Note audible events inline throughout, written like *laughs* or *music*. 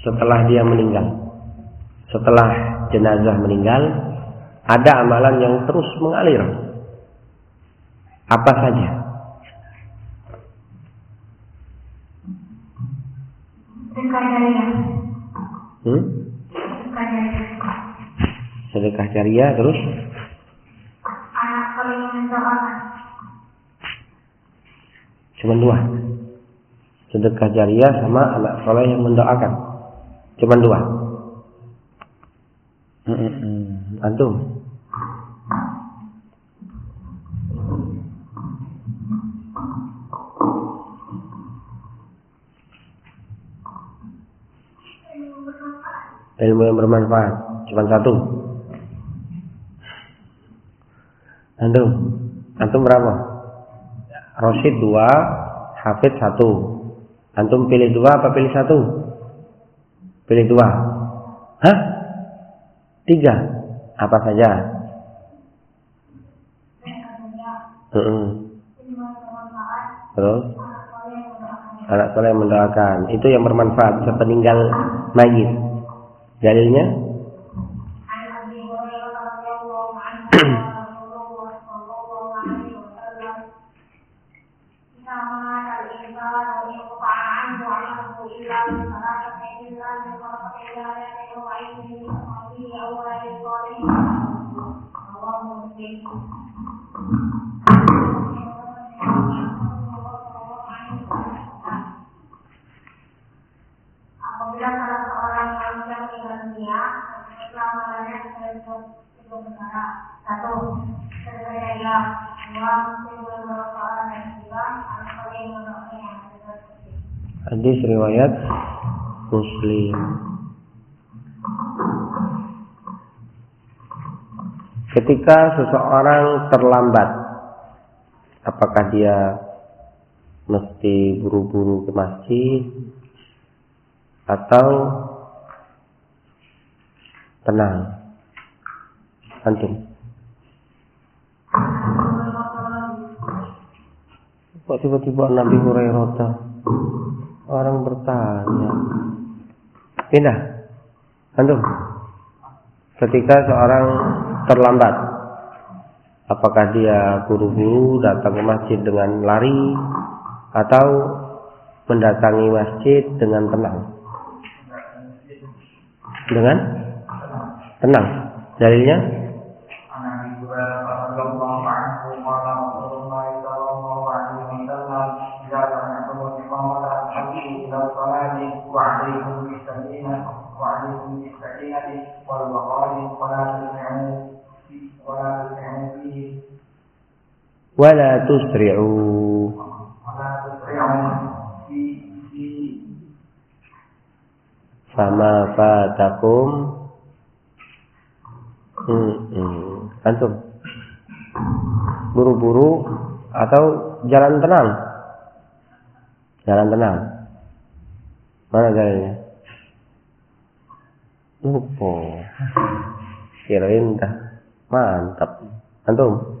setelah dia meninggal. Setelah jenazah meninggal, ada amalan yang terus mengalir. Apa saja? Sedekah jariah. Hmm? Sedekah jariah. Sedekah jariah terus Anak cuma dua. Sedekah jariah sama anak soleh yang mendoakan. Cuma dua. Antum? Ilmu yang bermanfaat. Cuma satu. Antum? Antum berapa? Rosid dua, Hafid satu. Antum pilih dua apa pilih satu? Pilih dua. Hah? Tiga. Apa saja? Mm-mm. Terus? Anak soleh yang mendoakan. Itu yang bermanfaat sepeninggal mayit. Dalilnya? Hadis riwayat Muslim. Ketika seseorang terlambat, apakah dia mesti buru-buru ke masjid atau tenang? Antum. Kok tiba-tiba Nabi Hurairah orang bertanya. Pindah. Antum. Ketika seorang terlambat, apakah dia buru-buru datang ke masjid dengan lari atau mendatangi masjid dengan tenang? Dengan tenang. Dalilnya? wala tusri'u. Sama fatakum. Hmm, hmm. antum. Buru-buru atau jalan tenang? Jalan tenang. Mana jalannya? Lupa. Kirain dah. Mantap. Antum?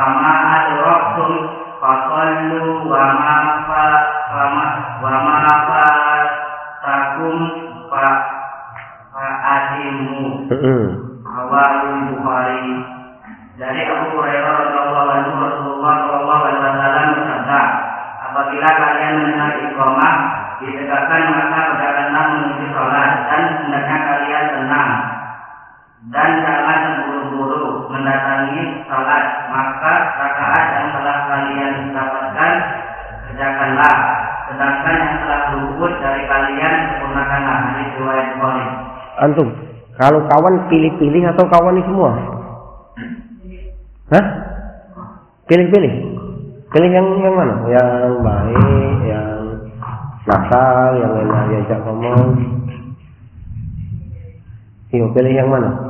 fama adrakum fasallu wa ma fa fama wa ma fa takum fa fa adimu awal Bukhari. Dari Abu Hurairah radhiyallahu anhu Rasulullah sallallahu alaihi wasallam bersabda apabila kalian mendengar iqamah ditegakkan maka berjalanlah menuju sholat dan hendaknya kalian tenang. Dan jangan mendatangi sholat maka rakaat yang telah kalian dapatkan kerjakanlah sedangkan yang telah luput dari kalian sempurnakanlah hadis riwayat Bukhari Antum, kalau kawan pilih-pilih atau kawan ini semua? Hah? Pilih-pilih. Pilih yang yang mana? Yang baik, yang nakal, yang lainnya diajak ngomong. Yuk, pilih yang mana?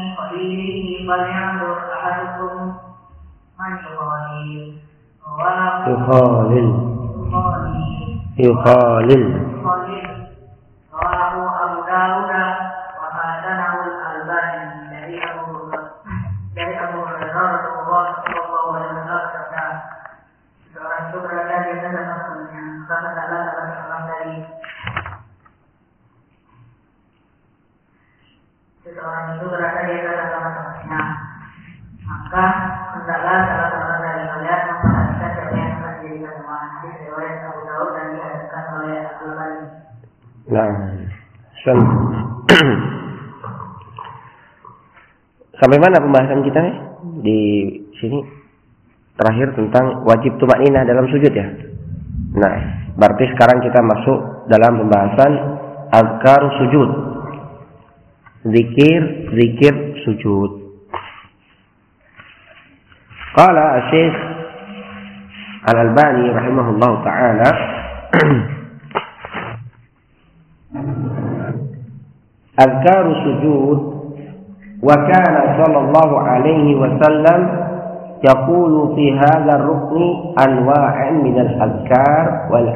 دينه فلينظر أحدكم من يقالل ولا Sampai mana pembahasan kita nih? Di sini terakhir tentang wajib tumak nina dalam sujud ya. Nah, berarti sekarang kita masuk dalam pembahasan agar sujud. Zikir, zikir sujud. Kala Syekh Al-Albani rahimahullah taala *clears throat* Azkar sujud وكان صلى sallallahu alaihi wasallam yaqulu fi hadha rukni أنواع من al-adhkar wal.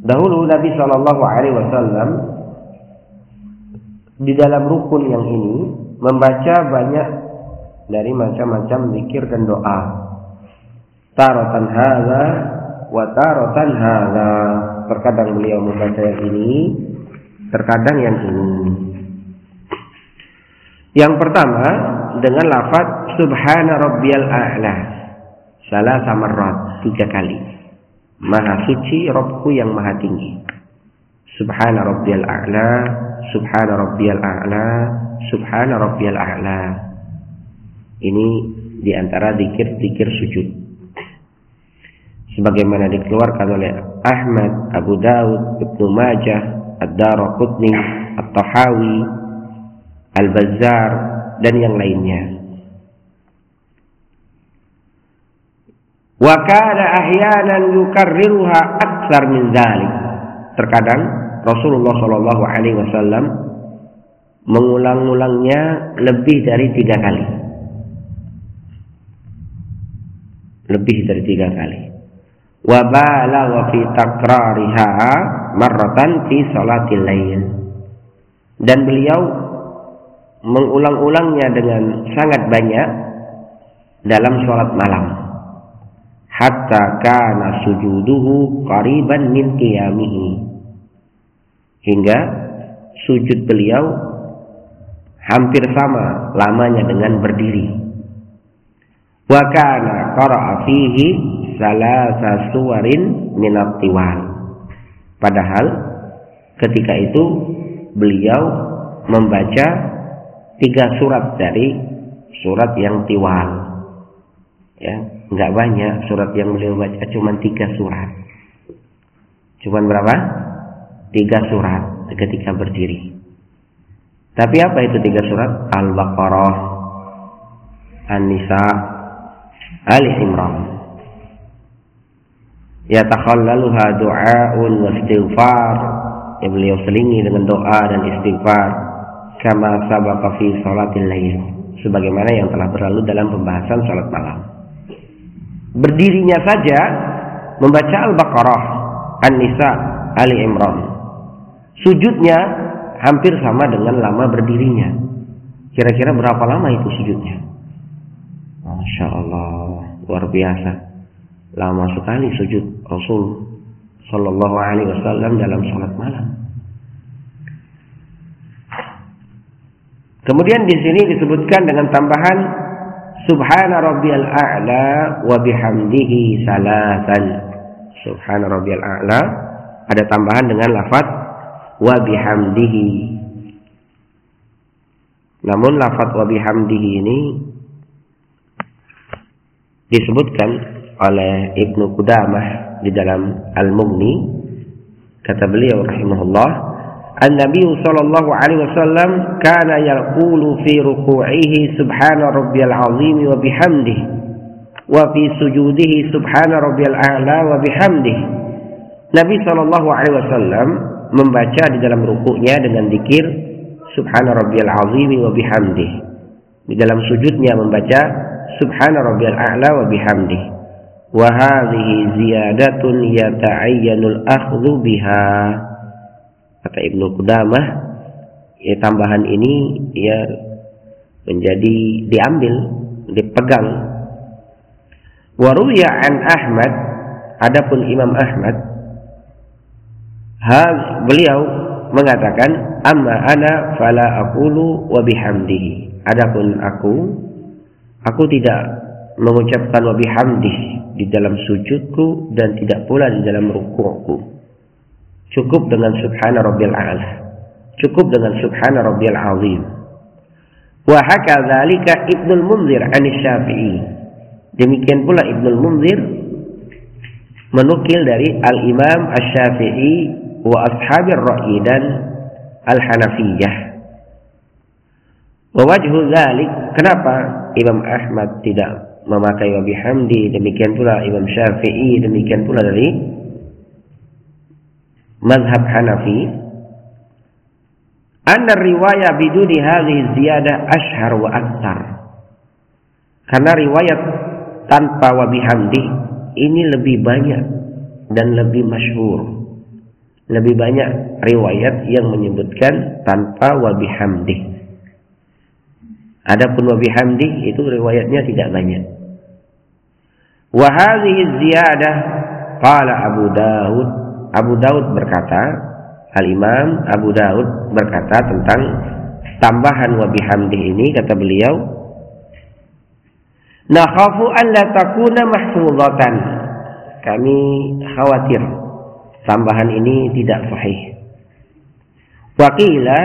Dahulu Nabi sallallahu alaihi wasallam di dalam rukun yang ini membaca banyak dari macam-macam zikir dan doa. Tarotan hadza wa tarotan hadza. Terkadang beliau membaca yang ini, terkadang yang ini. Yang pertama dengan lafaz Subhana Rabbiyal A'la. Salah samarrat tiga kali. Maha suci Robku yang maha tinggi. Subhana Rabbiyal A'la, Subhana Rabbiyal A'la, Subhana Rabbiyal A'la. Ini di antara dikir-dikir sujud. Sebagaimana dikeluarkan oleh Ahmad, Abu Daud, Ibnu Majah, Ad-Darqutni, At-Tahawi, Al-Bazzar dan yang lainnya. Wa kana ahyanan yukarriruha aktsar min dzalik. Terkadang Rasulullah Shallallahu alaihi wasallam mengulang-ulangnya lebih dari tiga kali. Lebih dari tiga kali. Wa balagha fi takrariha marratan fi salatil lail. Dan beliau mengulang-ulangnya dengan sangat banyak dalam sholat malam. Hatta kana sujuduhu qariban min qiyamihi. Hingga sujud beliau hampir sama lamanya dengan berdiri. Wa kana qara'a fihi salasa suwarin min padahal ketika itu beliau membaca tiga surat dari surat yang tiwal. Ya nggak banyak surat yang beliau baca cuma tiga surat. Cuma berapa? Tiga surat ketika berdiri. Tapi apa itu tiga surat? Al-baqarah an-nisa ali imran ya takhallaluha du'aun wa istighfar. Yang beliau selingi dengan doa dan istighfar kama sabaqa fi salatil lail sebagaimana yang telah berlalu dalam pembahasan salat malam berdirinya saja membaca Al-Baqarah, An-Nisa, Ali Imran. Sujudnya hampir sama dengan lama berdirinya. Kira-kira berapa lama itu sujudnya? Masya Allah, luar biasa. Lama sekali sujud Rasul Sallallahu Alaihi Wasallam dalam sholat malam. Kemudian di sini disebutkan dengan tambahan Subhana rabbiyal a'la wa bihamdihi salasan. Subhana rabbiyal a'la ada tambahan dengan lafaz wa bihamdihi. Namun lafaz wa bihamdihi ini disebutkan oleh Ibnu Qudamah di dalam Al-Mughni kata beliau rahimahullah An-Nabi sallallahu alaihi wasallam kana yaqulu fi ruku'ihi subhana rabbiyal azim wa bihamdihi wa fi sujudihi subhana rabbiyal a'la wa bihamdihi. Nabi sallallahu alaihi wasallam membaca di dalam rukuknya dengan dikir subhana rabbiyal azim wa bihamdihi. Di dalam sujudnya membaca subhana rabbiyal a'la wa bihamdihi. Wa hadhihi ziyadatun yata'ayyanu al-akhdhu biha kata Ibnu Qudamah ya tambahan ini ya menjadi diambil dipegang. Waruya an Ahmad adapun Imam Ahmad hal beliau mengatakan amma ana fala aqulu wa bihamdihi. Adapun aku aku tidak mengucapkan wa bihamdihi di dalam sujudku dan tidak pula di dalam rukukku Cukup dengan subhana rabbil a'la. Cukup dengan subhana rabbil azim. Wa hakadzalika Ibnu Munzir an Syafi'i. Demikian pula Ibnu Munzir menukil dari Al-Imam Asy-Syafi'i wa ashabir ra'yi dan Al-Hanafiyah. Wa wajhu dzalik, kenapa Imam Ahmad tidak memakai wa bihamdi, demikian pula Imam Syafi'i, demikian pula dari mazhab Hanafi. Anna riwayah biduni hadhihi ziyadah ashhar wa aktsar karena riwayat tanpa wa bihamdi ini lebih banyak dan lebih masyhur. Lebih banyak riwayat yang menyebutkan tanpa wa bihamdi. Adapun wa bihamdi itu riwayatnya tidak banyak. Wa hadhihi ziyadah qala Abu Dawud Abu Daud berkata, Al-Imam Abu Daud berkata tentang tambahan wa bihamdi ini kata beliau, Nakhafu an la takuna mahfuzatan. Kami khawatir tambahan ini tidak sahih. Waqila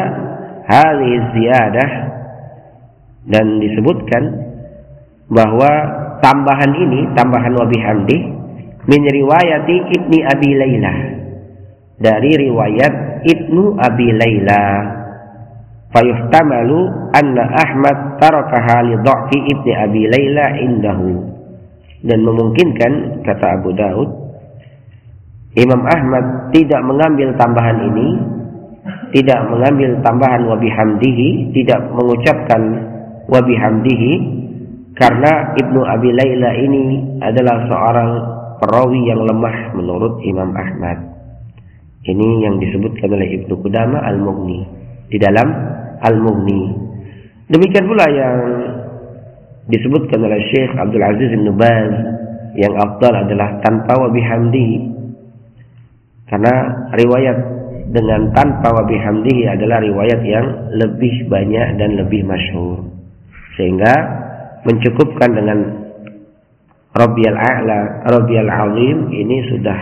hadhihi ziyadah dan disebutkan bahwa tambahan ini, tambahan wa bihamdi min riwayati Ibni Abi Layla dari riwayat Ibnu Abi Laila fayuhtamalu anna Ahmad tarakaha li dha'fi Ibni Abi Laila indahu. Dan memungkinkan kata Abu Daud Imam Ahmad tidak mengambil tambahan ini tidak mengambil tambahan wa bihamdihi tidak mengucapkan wa bihamdihi karena Ibnu Abi Laila ini adalah seorang perawi yang lemah menurut Imam Ahmad ini yang disebutkan oleh Ibnu Qudama Al-Mughni di dalam Al-Mughni. Demikian pula yang disebutkan oleh Syekh Abdul Aziz bin Baz yang afdal adalah tanpa wa bihamdi. Karena riwayat dengan tanpa wa bihamdi adalah riwayat yang lebih banyak dan lebih masyhur. Sehingga mencukupkan dengan Rabbiyal A'la, Rabbiyal Azim ini sudah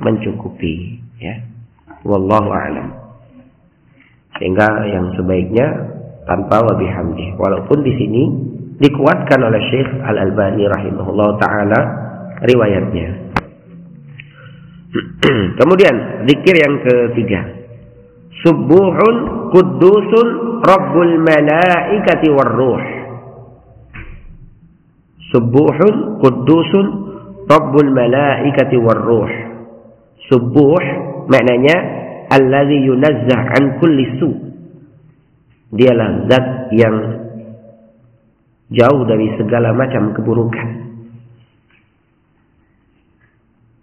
mencukupi, ya. Wallahu a'lam. Sehingga yang sebaiknya tanpa wabi hamdi. Walaupun di sini dikuatkan oleh Syekh Al Albani rahimahullah taala riwayatnya. *clears throat* Kemudian zikir yang ketiga. Subuhun kudusun Rabbul malaikati war ruh. Subuhun kudusun Rabbul malaikati war ruh. Subuh maknanya allazi yunazzah an kulli su. Dialah zat yang jauh dari segala macam keburukan.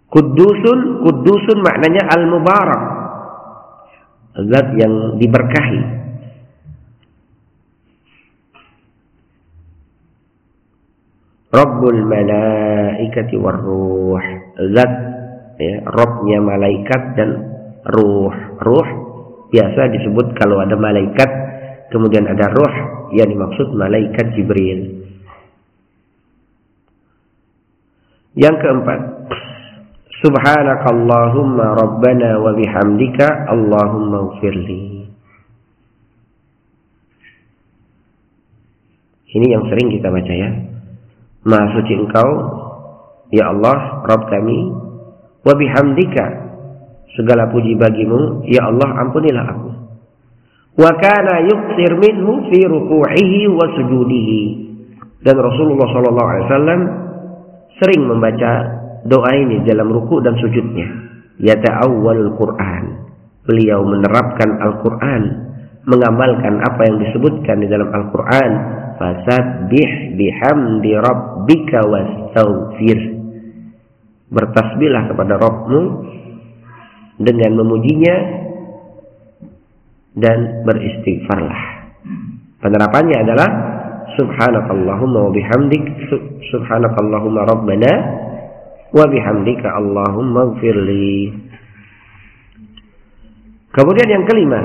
Kudusun kudusun maknanya al mubarak zat yang diberkahi Rabbul malaikati war ruh zat ya, robnya malaikat dan ruh. Ruh biasa disebut kalau ada malaikat kemudian ada ruh yang dimaksud malaikat Jibril. Yang keempat, Subhanakallahumma rabbana wa bihamdika Allahumma ufirli. Ini yang sering kita baca ya. Maha suci engkau, ya Allah, Rabb kami, wa bihamdika. Segala puji bagimu, ya Allah, ampunilah aku. Wa kana yuksir minhu fi ruku'ihi wa sujudihi. Dan Rasulullah wasallam sering membaca doa ini dalam ruku dan sujudnya. Yata'awwalul Quran. Beliau menerapkan Al-Quran, mengamalkan apa yang disebutkan di dalam Al-Quran. Fasabbih bihamdi rabbika wastaghfir. Bertasbihlah kepada Rabbmu dengan memujinya dan beristighfarlah. Penerapannya adalah Subhanakallahumma wa bihamdik Subhanakallahumma rabbana wa bihamdika Allahumma gfirli. Kemudian yang kelima,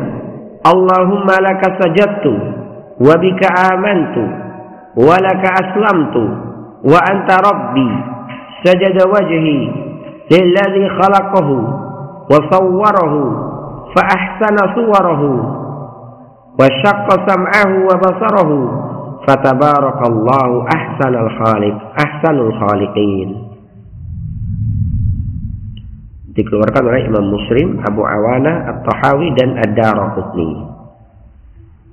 Allahumma laka sajadtu wa bika amantu wa laka aslamtu wa anta rabbi sajada wajhi lilladhi khalaqahu wa sawwarahu fa ahsana suwarahu wa syaqqa sam'ahu wa basarahu fatabarakallahu ahsanal khaliq ahsanul khaliqin dikeluarkan oleh Imam Muslim, Abu Awana, At-Tahawi dan Ad-Darqutni.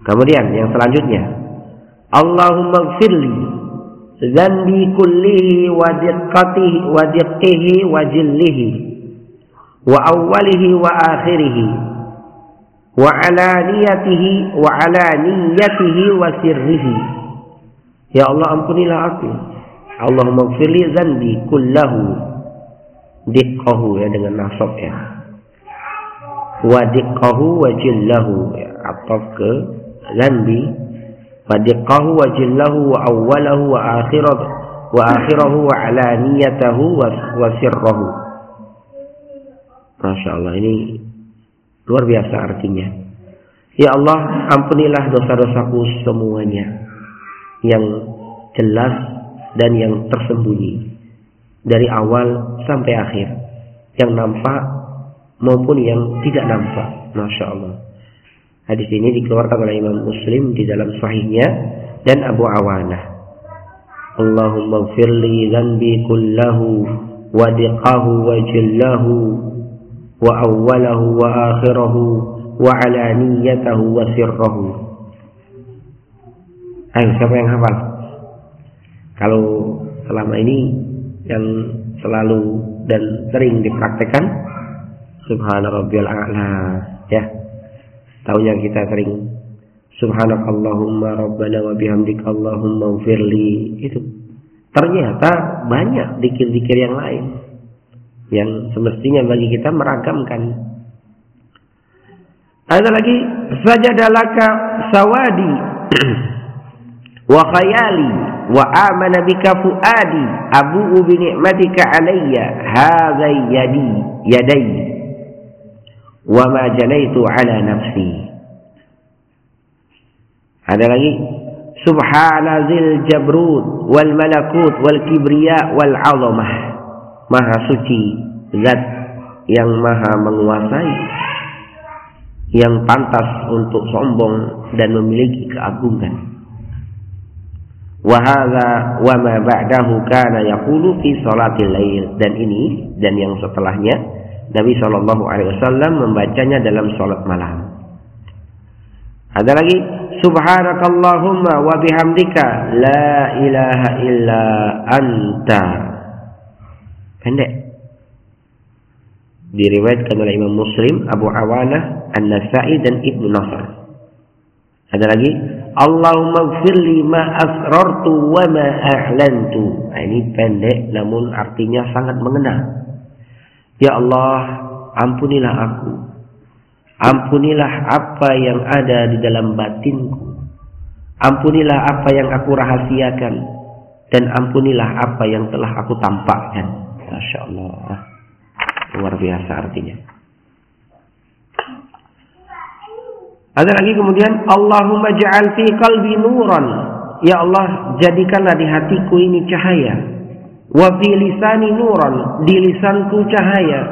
Kemudian yang selanjutnya, Allahumma gfirli dzanbi kullihi wa diqqatihi wa diqqihi wa jillihi wa awwalihi wa akhirihi wa alaniyatihi wa alaniyatihi wa sirrihi. Ya Allah ampunilah aku. Allahumma gfirli dzanbi kullahu diqqahu ya dengan nasab ya wa diqqahu wa jillahu ya ataf ke zanbi wa diqqahu wa jillahu wa awwalahu wa akhirahu wa akhirahu wa alaniyatahu wa, wa sirrahu. Masya Allah ini luar biasa artinya. Ya Allah ampunilah dosa-dosaku semuanya. Yang jelas dan yang tersembunyi. Dari awal sampai akhir. Yang nampak maupun yang tidak nampak. Masya Allah hadis ini dikeluarkan oleh Imam Muslim di dalam sahihnya dan Abu Awanah. Allahumma firli zanbi kullahu wa diqahu wa jillahu wa awwalahu wa akhirahu wa alaniyatahu wa sirrahu. Ayo siapa yang hafal? Kalau selama ini yang selalu dan sering dipraktekkan subhana rabbiyal a'la ya tahunya kita sering subhanakallahumma rabbana wa bihamdika allahumma ufirli. Itu. Ternyata banyak dikir-dikir yang lain. Yang semestinya bagi kita meragamkan. Ada lagi sajadalaka sawadi *clears throat* wa khayali wa amana bika fuadi abu bi ni'matika alayya hadha yadi yadai wa ma janaitu ala nafsi. Ada lagi? Subhana zil jabrut wal malakut wal kibriya wal azamah. Maha suci zat yang maha menguasai. Yang pantas untuk sombong dan memiliki keagungan. Wahada wa ma ba'dahu kana yaqulu fi salatil lail. Dan ini dan yang setelahnya Nabi Shallallahu alaihi wasallam membacanya dalam salat malam. Ada lagi subhanakallahumma wa bihamdika la ilaha illa anta. Pendek. Diriwayatkan oleh Imam Muslim, Abu Awanah, An-Nasa'i dan Ibnu Nasr. Ada lagi Allahumma gfirli ma asrartu wa ma a'lantu. Nah, ini pendek namun artinya sangat mengena. Ya Allah, ampunilah aku. Ampunilah apa yang ada di dalam batinku. Ampunilah apa yang aku rahasiakan dan ampunilah apa yang telah aku tampakkan. Masya Allah. Luar biasa artinya. Ada lagi kemudian Allahumma ja'al fi qalbi nuran. Ya Allah, jadikanlah di hatiku ini cahaya. Wa fi lisani nuran di lisanku cahaya.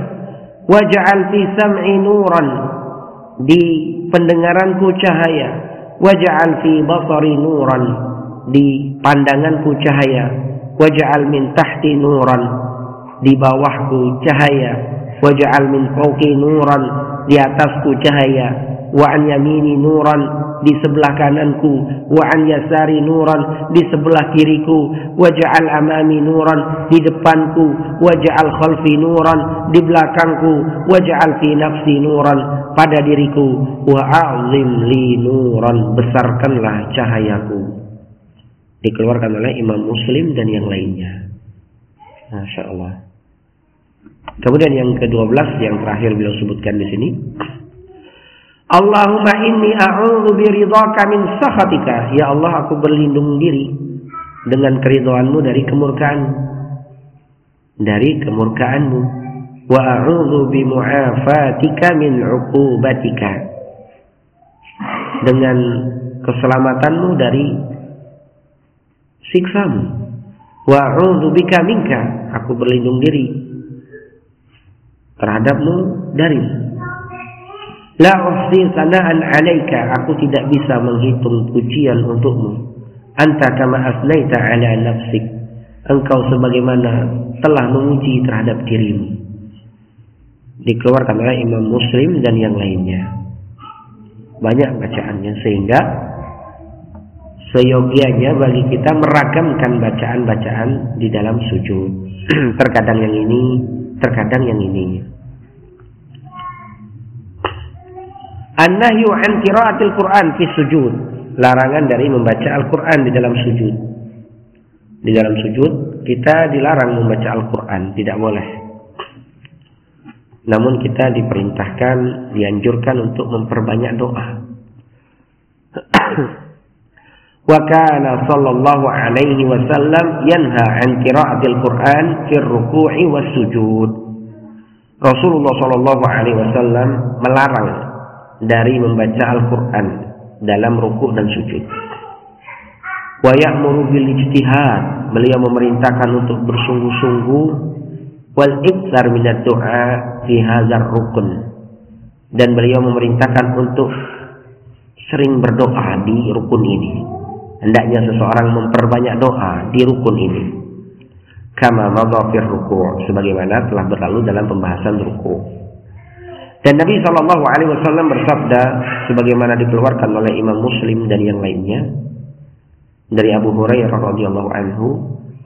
Waj'al fi sam'i nuran di pendengaranku cahaya. Waj'al fi basari nuran di pandanganku cahaya. Waj'al min tahti nuran di bawahku cahaya. Waj'al min fawqi nuran di atasku cahaya. Wa an yamini nuran di sebelah kananku. Wa an yasari nuran di sebelah kiriku. Waj'al amami nuran di depanku. Waj'al khalfi nuran di belakangku. Waj'al fi nafsi nuran pada diriku. Wa a'zim li nuran besarkanlah cahayaku. Dikeluarkan oleh Imam Muslim dan yang lainnya. Masya Allah. Kemudian yang ke-12 yang terakhir beliau sebutkan di sini Allahumma inni a'udzu biridhaka min sakhatika. Ya Allah, aku berlindung diri dengan keridhaanmu dari kemurkaan. Dari kemurkaanmu. Wa a'udzu bimu'afatika min 'uqubatika. Dengan keselamatanmu dari siksamu. Wa a'udzu bika minka. Aku berlindung diri terhadapmu darimu. La uhsi sana'an 'alaika, aku tidak bisa menghitung pujian untukmu. Anta kama asnaita 'ala nafsik. Engkau sebagaimana telah memuji terhadap dirimu. Dikeluarkan oleh Imam Muslim dan yang lainnya. Banyak bacaannya sehingga seyogianya bagi kita meragamkan bacaan-bacaan di dalam sujud. *clears throat* terkadang yang ini, terkadang yang ini. An-nahyu an qiraatil Qur'an fi sujud. Larangan dari membaca Al-Qur'an di dalam sujud. Di dalam sujud kita dilarang membaca Al-Qur'an, tidak boleh. Namun kita diperintahkan, dianjurkan untuk memperbanyak doa. *coughs* Wa kana sallallahu alaihi wasallam yanha an qiraatil Qur'an fi ruku'i was sujud. Rasulullah sallallahu alaihi wasallam melarang dari membaca Al-Quran dalam ruku dan sujud. Wa ya'muru bil ijtihad. Beliau memerintahkan untuk bersungguh-sungguh wal iktsar minat doa fi hadzal rukun. Dan beliau memerintahkan untuk sering berdoa di rukun ini. Hendaknya seseorang memperbanyak doa di rukun ini. Kama madha ruku' sebagaimana telah berlalu dalam pembahasan ruku'. Dan Nabi Shallallahu Alaihi Wasallam bersabda, sebagaimana dikeluarkan oleh Imam Muslim dan yang lainnya dari Abu Hurairah radhiyallahu anhu,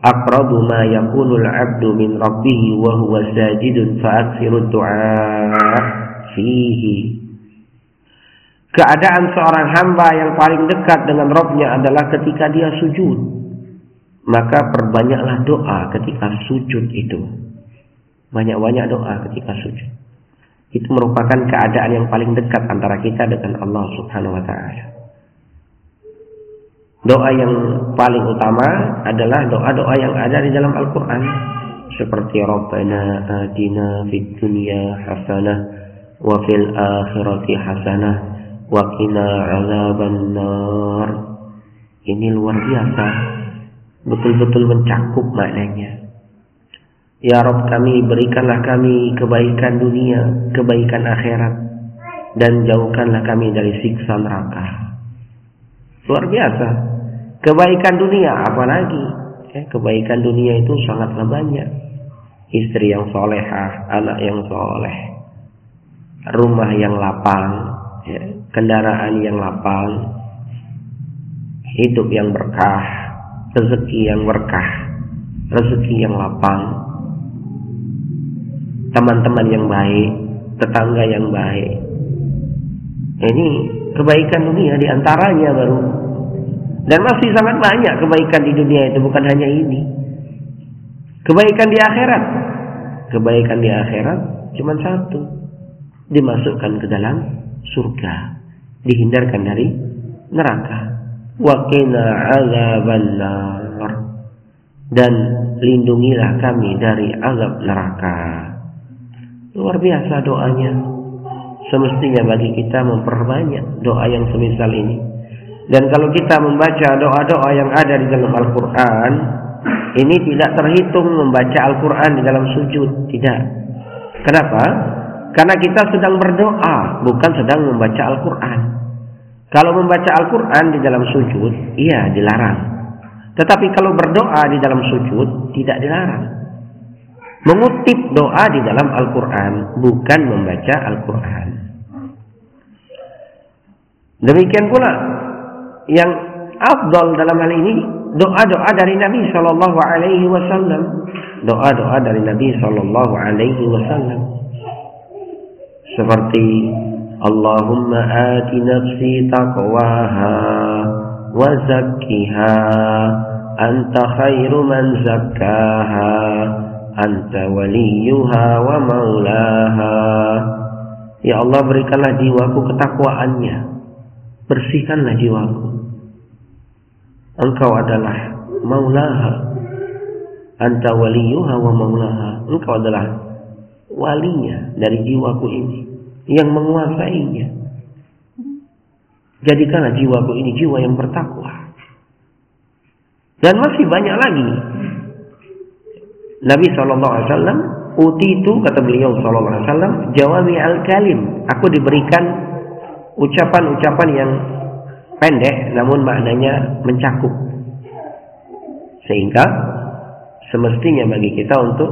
"Aqrabu ma yakunul 'abdu min rabbih wa huwa sajidun du'a fihi." Keadaan seorang hamba yang paling dekat dengan Robnya adalah ketika dia sujud. Maka perbanyaklah doa ketika sujud itu. Banyak-banyak doa ketika sujud itu merupakan keadaan yang paling dekat antara kita dengan Allah Subhanahu wa taala. Doa yang paling utama adalah doa-doa yang ada di dalam Al-Qur'an seperti Rabbana atina fid dunya hasanah wa fil akhirati hasanah wa qina. Ini luar biasa. Betul-betul mencakup maknanya. Ya Rob kami berikanlah kami kebaikan dunia, kebaikan akhirat dan jauhkanlah kami dari siksa neraka. Luar biasa. Kebaikan dunia apalagi? Ya, kebaikan dunia itu sangatlah banyak. Istri yang solehah, anak yang soleh, rumah yang lapang, ya, kendaraan yang lapang, hidup yang berkah, rezeki yang berkah, rezeki yang lapang, teman-teman yang baik, tetangga yang baik. Ini kebaikan dunia di antaranya baru. Dan masih sangat banyak kebaikan di dunia itu bukan hanya ini. Kebaikan di akhirat. Kebaikan di akhirat cuma satu. Dimasukkan ke dalam surga. Dihindarkan dari neraka. Wa qina azabannar. Dan lindungilah kami dari azab neraka. Luar biasa doanya. Semestinya bagi kita memperbanyak doa yang semisal ini. Dan kalau kita membaca doa-doa yang ada di dalam Al-Quran, ini tidak terhitung membaca Al-Quran di dalam sujud. Tidak. Kenapa? Karena kita sedang berdoa, bukan sedang membaca Al-Quran. Kalau membaca Al-Quran di dalam sujud, iya dilarang. Tetapi kalau berdoa di dalam sujud, tidak dilarang. Mengutip doa di dalam Al-Quran, bukan membaca Al-Quran. Demikian pula yang afdal dalam hal ini doa-doa dari Nabi Shallallahu Alaihi Wasallam, doa-doa dari Nabi Shallallahu Alaihi Wasallam, seperti Allahumma ati nafsi taqwaha wa zakkiha anta khairu man zakkaha anta waliyuha wa maulaha Ya Allah berikanlah jiwaku ketakwaannya bersihkanlah jiwaku Engkau adalah maulaha. Anta waliyuha wa maulaha. Engkau adalah walinya dari jiwaku ini. Yang menguasainya. Jadikanlah jiwaku ini jiwa yang bertakwa. Dan masih banyak lagi. Nabi SAW Uti itu kata beliau SAW Jawami al-kalim Aku diberikan ucapan-ucapan yang pendek namun maknanya mencakup. Sehingga semestinya bagi kita untuk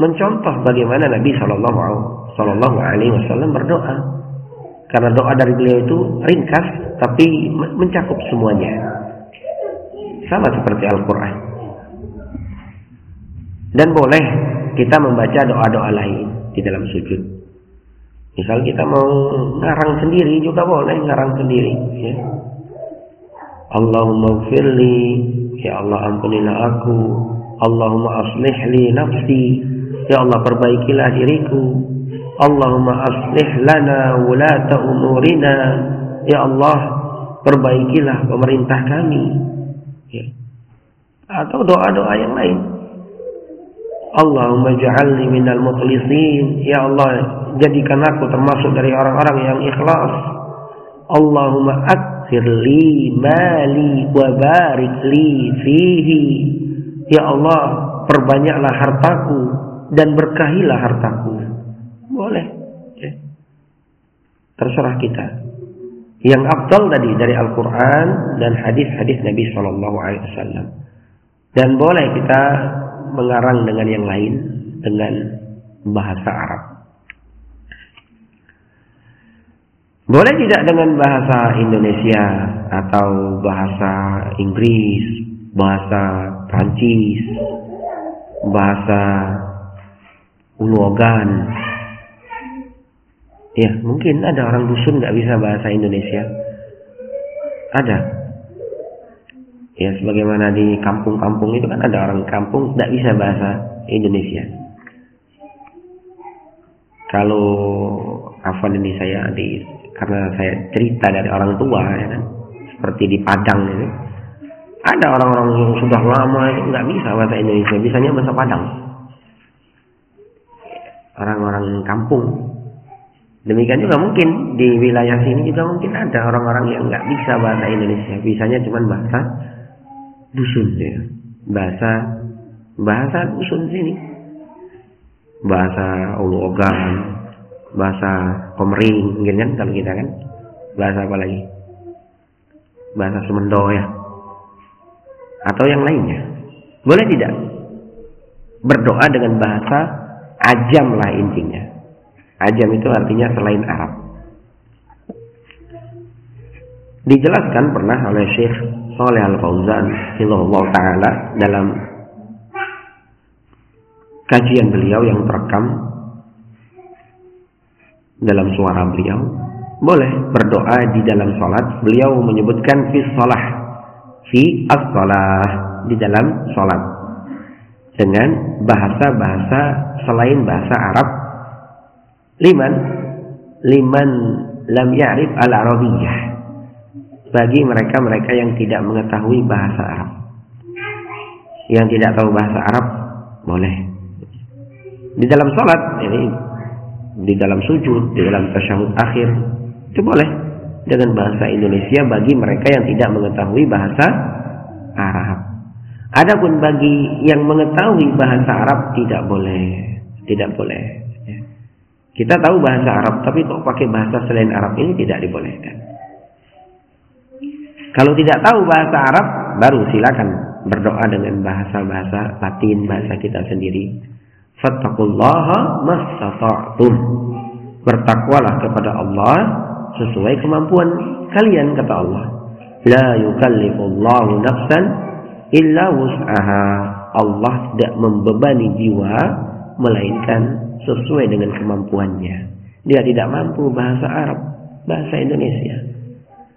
mencontoh bagaimana Nabi Shallallahu Alaihi Wasallam berdoa. Karena doa dari beliau itu ringkas tapi mencakup semuanya. Sama seperti Al-Quran. Dan boleh kita membaca doa-doa lain di dalam sujud. Misal kita mau ngarang sendiri juga boleh ngarang sendiri. Ya. Allahumma firli Ya Allah ampunilah aku Allahumma aslih li nafsi Ya Allah perbaikilah diriku Allahumma aslih lana wulata umurina Ya Allah perbaikilah pemerintah kami ya. Atau doa-doa yang lain Allahumma ja'alni minal mukhlisin Ya Allah jadikan aku termasuk dari orang-orang yang ikhlas Allahumma ak li mali wa barik li fihi. Ya Allah, perbanyaklah hartaku dan berkahilah hartaku. Boleh. Ya. Terserah kita. Yang abdul tadi dari Al-Quran dan hadis-hadis Nabi Shallallahu Alaihi Wasallam. Dan boleh kita mengarang dengan yang lain dengan bahasa Arab. Boleh tidak dengan bahasa Indonesia atau bahasa Inggris, bahasa Prancis, bahasa Ulogan? Ya, mungkin ada orang dusun nggak bisa bahasa Indonesia. Ada. Ya, sebagaimana di kampung-kampung itu kan ada orang kampung nggak bisa bahasa Indonesia. Kalau apa ini saya di karena saya cerita dari orang tua ya kan seperti di Padang ini ada orang-orang yang sudah lama nggak bisa bahasa Indonesia bisanya bahasa Padang orang-orang kampung demikian juga mungkin di wilayah sini juga mungkin ada orang-orang yang nggak bisa bahasa Indonesia bisanya cuma bahasa dusun ya. Bahasa bahasa dusun sini. Bahasa ulu ogan bahasa komering mungkin kan kalau kita kan. Bahasa apa lagi? Bahasa Semendo ya. Atau yang lainnya. Boleh tidak berdoa dengan bahasa ajam lah intinya. Ajam itu artinya selain Arab. Dijelaskan pernah oleh Syekh Saleh Al Fauzan Allah taala dalam kajian beliau yang terekam dalam suara beliau. Boleh berdoa di dalam sholat beliau menyebutkan fi sholah fi as di dalam sholat dengan bahasa-bahasa selain bahasa Arab. Liman liman lam ya'rif al-arabiyyah bagi mereka-mereka yang tidak mengetahui bahasa Arab yang tidak tahu bahasa Arab boleh di dalam sholat ini di dalam sujud, di dalam tasyahud akhir, itu boleh dengan bahasa Indonesia bagi mereka yang tidak mengetahui bahasa Arab. Adapun bagi yang mengetahui bahasa Arab tidak boleh, tidak boleh. Kita tahu bahasa Arab, tapi kok pakai bahasa selain Arab ini tidak dibolehkan. Kalau tidak tahu bahasa Arab, baru silakan berdoa dengan bahasa-bahasa Latin, bahasa kita sendiri. Fattakullaha mastata'tum. Bertakwalah kepada Allah sesuai kemampuan kalian kata Allah. La yukallifullahu nafsan illa wus'aha. Allah tidak membebani jiwa melainkan sesuai dengan kemampuannya. Dia tidak mampu bahasa Arab, bahasa Indonesia.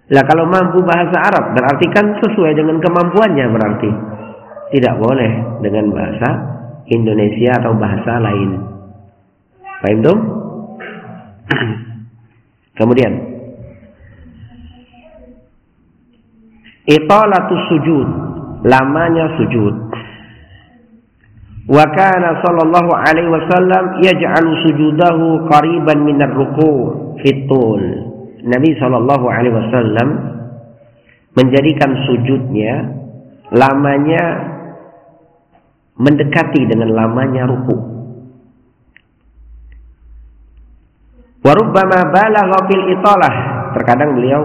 Lah kalau mampu bahasa Arab berarti kan sesuai dengan kemampuannya berarti. Tidak boleh dengan bahasa Indonesia atau bahasa lain. Paham tuh? *clears throat* Kemudian Italatus sujud lamanya sujud. Wa kana sallallahu alaihi wasallam yaj'alu sujudahu qariban min ar-ruku' fitul. Nabi sallallahu alaihi wasallam menjadikan sujudnya lamanya mendekati dengan lamanya ruku. Wa rubbama balagha fil italah. Terkadang beliau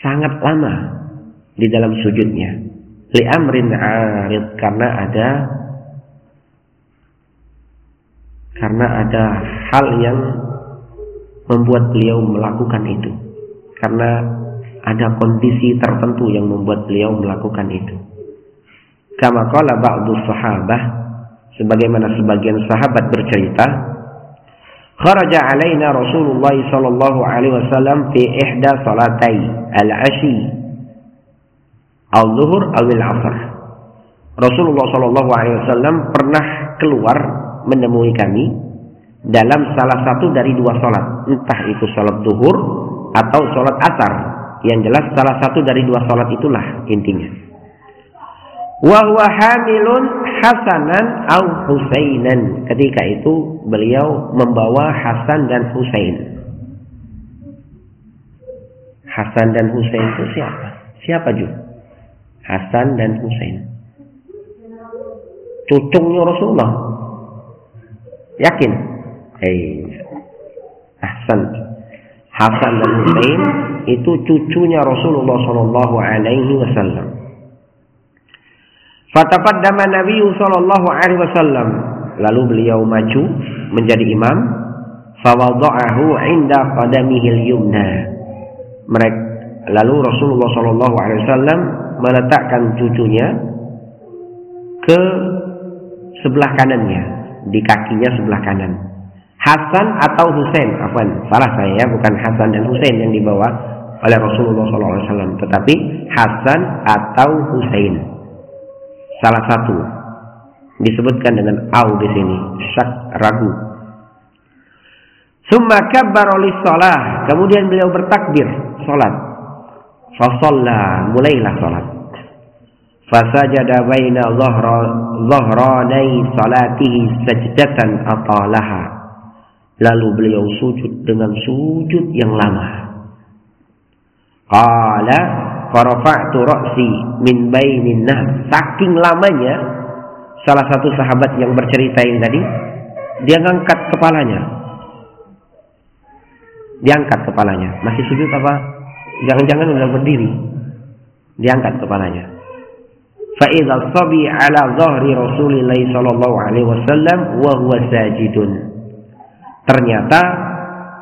sangat lama di dalam sujudnya. Li amrin arid karena ada karena ada hal yang membuat beliau melakukan itu. Karena ada kondisi tertentu yang membuat beliau melakukan itu. Kama qala ba'du sahabah sebagaimana sebagian sahabat bercerita kharaja alaina Rasulullah sallallahu alaihi wasallam fi ihda salatai al-ashi al-zuhur awil asar. Rasulullah Shallallahu Alaihi Wasallam pernah keluar menemui kami dalam salah satu dari dua sholat, entah itu sholat zuhur atau sholat asar. Yang jelas salah satu dari dua sholat itulah intinya. Wahwa hamilun Hasanan au Husainan. Ketika itu beliau membawa Hasan dan Husain. Hasan dan Husain itu siapa? Siapa juga? Hasan dan Husain. Cucungnya Rasulullah. Yakin? Hei. Hasan. Hasan dan Husain itu cucunya Rasulullah Shallallahu Alaihi Wasallam. Fataqaddama Nabi Shallallahu Alaihi Wasallam. Lalu beliau maju menjadi imam. Fawada'ahu inda qadamihil yumna. Mereka lalu Rasulullah Shallallahu Alaihi Wasallam meletakkan cucunya ke sebelah kanannya, di kakinya sebelah kanan. Hasan atau Husain, afwan, salah saya ya, bukan Hasan dan Husain yang dibawa oleh Rasulullah SAW, tetapi Hasan atau Husain. Salah satu disebutkan dengan au di sini, syak ragu. Summa kabbar salah, kemudian beliau bertakbir salat. Fasalla mulailah salat. Fasajada baina dhahranai salatihi sajdatan atalaha. Lalu beliau sujud dengan sujud yang lama. Qala farafa'tu ra'si min bainin nah. Saking lamanya salah satu sahabat yang bercerita ini tadi dia ngangkat kepalanya. Diangkat kepalanya. Masih sujud apa? Jangan-jangan udah berdiri. Diangkat kepalanya. Fa'idha sabi ala zahri Rasulillah sallallahu alaihi wasallam wa huwa sajidun. Ternyata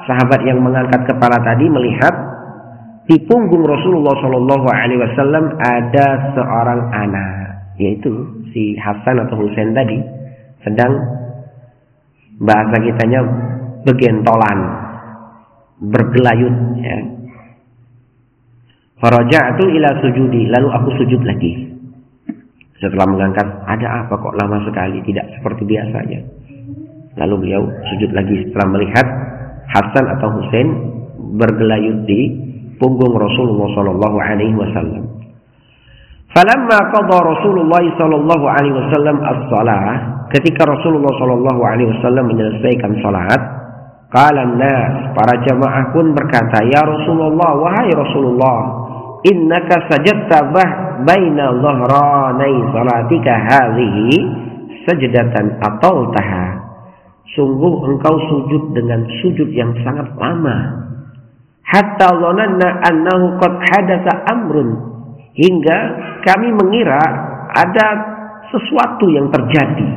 sahabat yang mengangkat kepala tadi melihat di punggung Rasulullah Shallallahu Alaihi Wasallam ada seorang anak, yaitu si Hasan atau Husain tadi, sedang bahasa kitanya begentolan, bergelayut, ya, Faraja'tu ila sujudi, lalu aku sujud lagi. Setelah mengangkat, ada apa kok lama sekali, tidak seperti biasanya. Lalu beliau sujud lagi setelah melihat Hasan atau Husain bergelayut di punggung Rasulullah sallallahu alaihi wasallam. Falamma qada Rasulullah sallallahu alaihi wasallam as-shalah, ketika Rasulullah sallallahu alaihi wasallam menyelesaikan salat, qala nas para jamaah pun berkata, "Ya Rasulullah, wahai Rasulullah, innaka sajadta baina dhahranai salatika hadhihi sajdatan taha. Sungguh engkau sujud dengan sujud yang sangat lama. Hatta dhananna annahu qad hadatsa amrun. Hingga kami mengira ada sesuatu yang terjadi.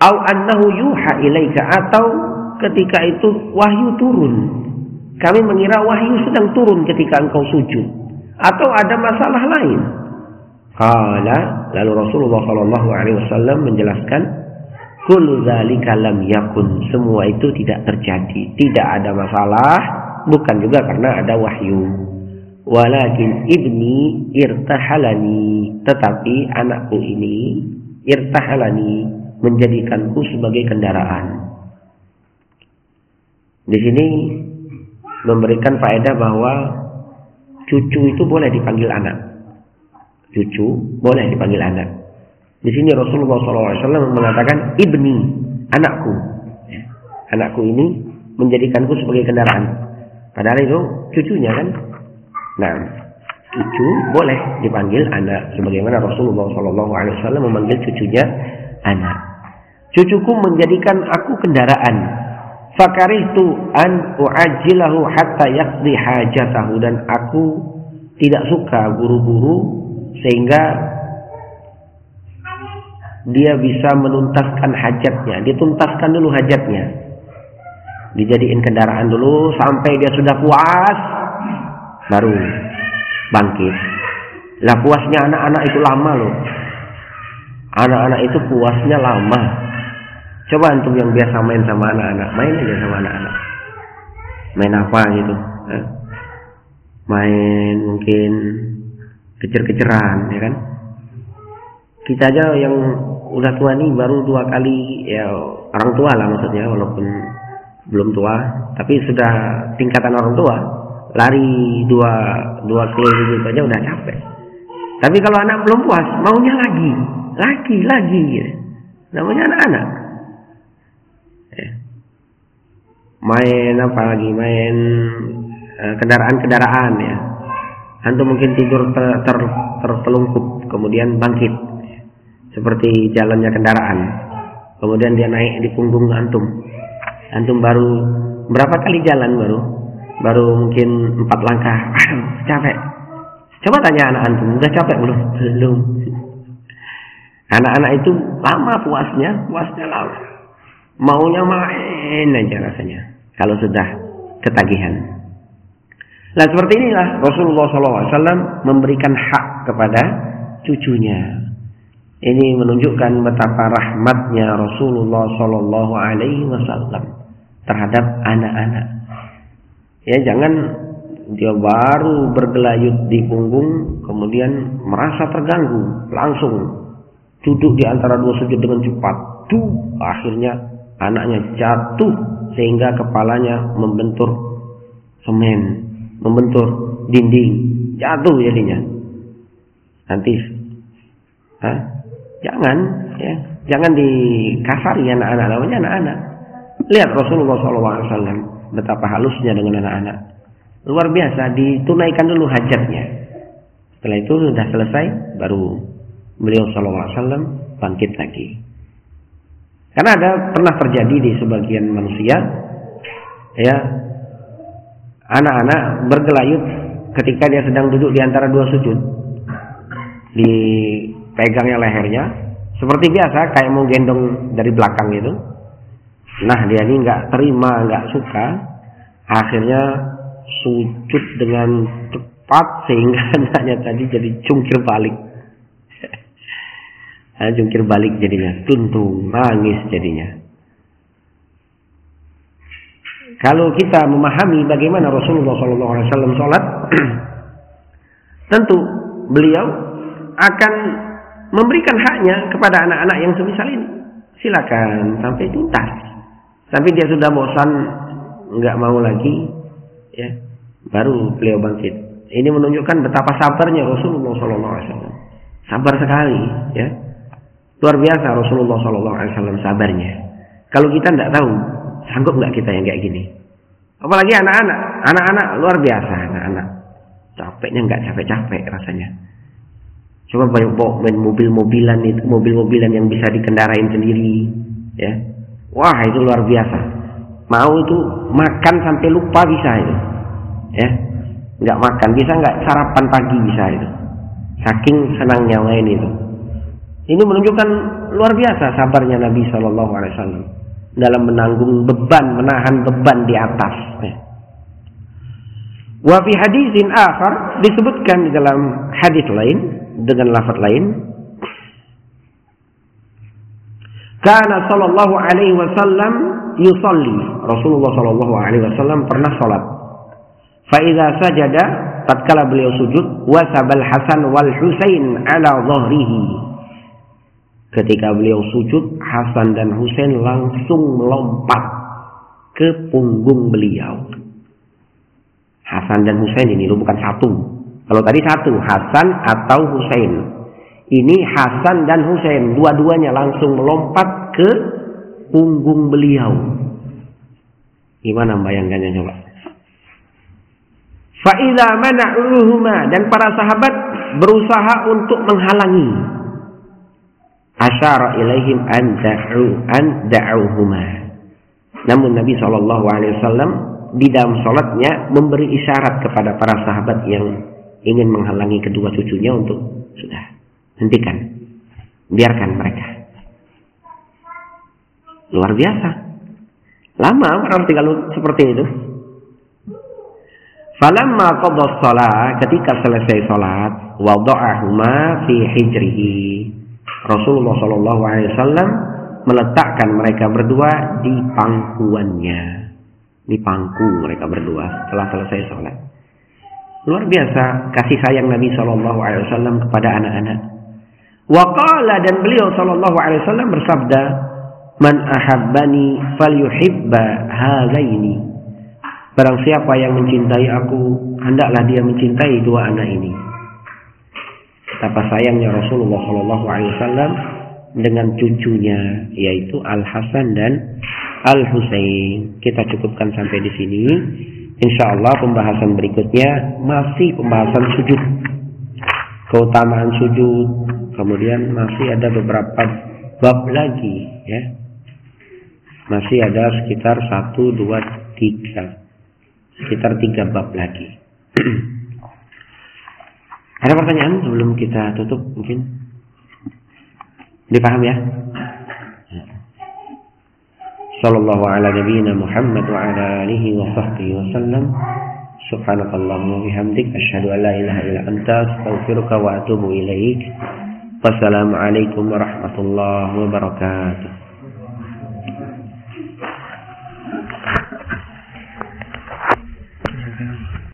Au annahu yuha ilaika atau ketika itu wahyu turun. Kami mengira wahyu sedang turun ketika engkau sujud atau ada masalah lain. Kala lalu Rasulullah Shallallahu Alaihi Wasallam menjelaskan, Kul dzalika lam yakun. Semua itu tidak terjadi, tidak ada masalah, bukan juga karena ada wahyu. Walakin ibni irtahalani, tetapi anakku ini irtahalani menjadikanku sebagai kendaraan. Di sini memberikan faedah bahwa cucu itu boleh dipanggil anak. Cucu boleh dipanggil anak. Di sini Rasulullah SAW mengatakan ibni, anakku. Ya. Anakku ini menjadikanku sebagai kendaraan. Padahal itu cucunya kan. Nah, cucu boleh dipanggil anak, sebagaimana Rasulullah SAW memanggil cucunya anak. Cucuku menjadikan aku kendaraan Fakarihtu an u'ajjilahu hatta yaqdi hajatahu dan aku tidak suka buru-buru sehingga dia bisa menuntaskan hajatnya, dituntaskan dulu hajatnya. Dijadiin kendaraan dulu sampai dia sudah puas baru bangkit. Lah puasnya anak-anak itu lama loh. Anak-anak itu puasnya lama. Coba antum yang biasa main sama anak-anak, main aja sama anak-anak. Main apa gitu? Eh? Main mungkin kecer-keceran, ya kan? Kita aja yang udah tua nih baru dua kali ya orang tua lah maksudnya walaupun belum tua tapi sudah tingkatan orang tua lari dua dua kilo gitu aja udah capek. Tapi kalau anak belum puas maunya lagi lagi lagi gitu. namanya anak-anak. Main apa lagi? Main eh, kendaraan-kendaraan ya. Antum mungkin tidur ter, ter, tertelungkup kemudian bangkit seperti jalannya kendaraan. Kemudian dia naik di punggung antum. Antum baru berapa kali jalan baru? Baru mungkin empat langkah. Aduh *clears throat* capek. Coba tanya anak antum udah capek belum? *laughs* Belum. Anak-anak itu lama puasnya puasnya lama. Maunya main aja rasanya kalau sudah ketagihan. Nah seperti inilah Rasulullah SAW memberikan hak kepada cucunya. Ini menunjukkan betapa rahmatnya Rasulullah Sallallahu Alaihi Wasallam terhadap anak-anak. Ya jangan dia baru bergelayut di punggung kemudian merasa terganggu langsung duduk di antara dua sujud dengan cepat. Tuh akhirnya anaknya jatuh sehingga kepalanya membentur semen, membentur dinding, jatuh jadinya. Nanti, Hah? Jangan, ya, jangan dikasari anak-anak, namanya anak-anak. Lihat Rasulullah SAW betapa halusnya dengan anak-anak. Luar biasa, ditunaikan dulu hajatnya. Setelah itu sudah selesai, baru beliau SAW bangkit lagi. Karena ada pernah terjadi di sebagian manusia ya anak-anak bergelayut ketika dia sedang duduk di antara dua sujud dipegangnya lehernya seperti biasa kayak mau gendong dari belakang itu nah dia ini nggak terima nggak suka. Akhirnya sujud dengan tepat sehingga *laughs* anaknya tadi jadi cungkir balik. *laughs* Nah, jungkir balik jadinya. Tuntung nangis jadinya. Kalau kita memahami bagaimana Rasulullah SAW sholat *clears throat* tentu beliau akan memberikan haknya kepada anak-anak yang semisal ini. Silakan sampai tuntas. Sampai dia sudah bosan nggak mau lagi ya. Baru beliau bangkit. Ini menunjukkan betapa sabarnya Rasulullah SAW sabar sekali ya. Luar biasa Rasulullah SAW sabarnya. Kalau kita tidak tahu, sanggup nggak kita yang kayak gini? Apalagi anak-anak, anak-anak luar biasa, anak-anak. Capeknya nggak capek-capek rasanya. Coba bawa mobil-mobilan itu, mobil-mobilan yang bisa dikendarain sendiri, ya. Wah, itu luar biasa. Mau itu makan sampai lupa bisa itu. Ya. Nggak makan, bisa nggak sarapan pagi bisa itu. Saking senangnya main itu. Ini menunjukkan luar biasa sabarnya Nabi Shallallahu Alaihi Wasallam dalam menanggung beban, menahan beban di atas. Ya. Wa fi hadisin akhar disebutkan di dalam hadis lain dengan lafaz lain Karena sallallahu alaihi wasallam yusalli. Rasulullah sallallahu alaihi wasallam pernah salat. Fa idza sajada tatkala beliau sujud wasabal Hasan wal Husain ala dhahrihi. Ketika beliau sujud, Hasan dan Husain langsung melompat ke punggung beliau. Hasan dan Husain ini bukan satu, kalau tadi satu, Hasan atau Husain. Ini Hasan dan Husain, dua-duanya langsung melompat ke punggung beliau. Gimana bayangkannya coba? Fa'idha mana'uhuma dan para sahabat berusaha untuk menghalangi. Asyara ilaihim an da'u an da'uhuma. Namun Nabi SAW di dalam sholatnya memberi isyarat kepada para sahabat yang ingin menghalangi kedua cucunya untuk sudah hentikan. Biarkan mereka. Luar biasa. Lama orang tinggal seperti itu. Falamma qadha shalah ketika selesai salat wada'ahuma fi hijrihi. Rasulullah sallallahu alaihi wasallam meletakkan mereka berdua di pangkuannya. Di pangku mereka berdua setelah selesai salat Luar biasa kasih sayang Nabi Shallallahu Alaihi Wasallam kepada anak-anak. Waqala dan beliau Shallallahu Alaihi Wasallam bersabda, Man ahabbani falyuhibba hadaini. Barang siapa yang mencintai aku, hendaklah dia mencintai dua anak ini. Betapa sayangnya Rasulullah Shallallahu Alaihi Wasallam dengan cucunya, yaitu Al Hasan dan Al Husain. Kita cukupkan sampai di sini. Insya Allah pembahasan berikutnya masih pembahasan sujud. Keutamaan sujud. Kemudian masih ada beberapa bab lagi ya. Masih ada sekitar satu, dua, tiga. Sekitar tiga bab lagi. *clears throat* ada pertanyaan sebelum kita tutup mungkin? Dipaham ya? صلى الله على نبينا محمد وعلى آله وصحبه وسلم. سبحانك اللهم وبحمدك أشهد أن لا إله إلا أنت أستغفرك وأتوب إليك. والسلام عليكم ورحمة الله وبركاته.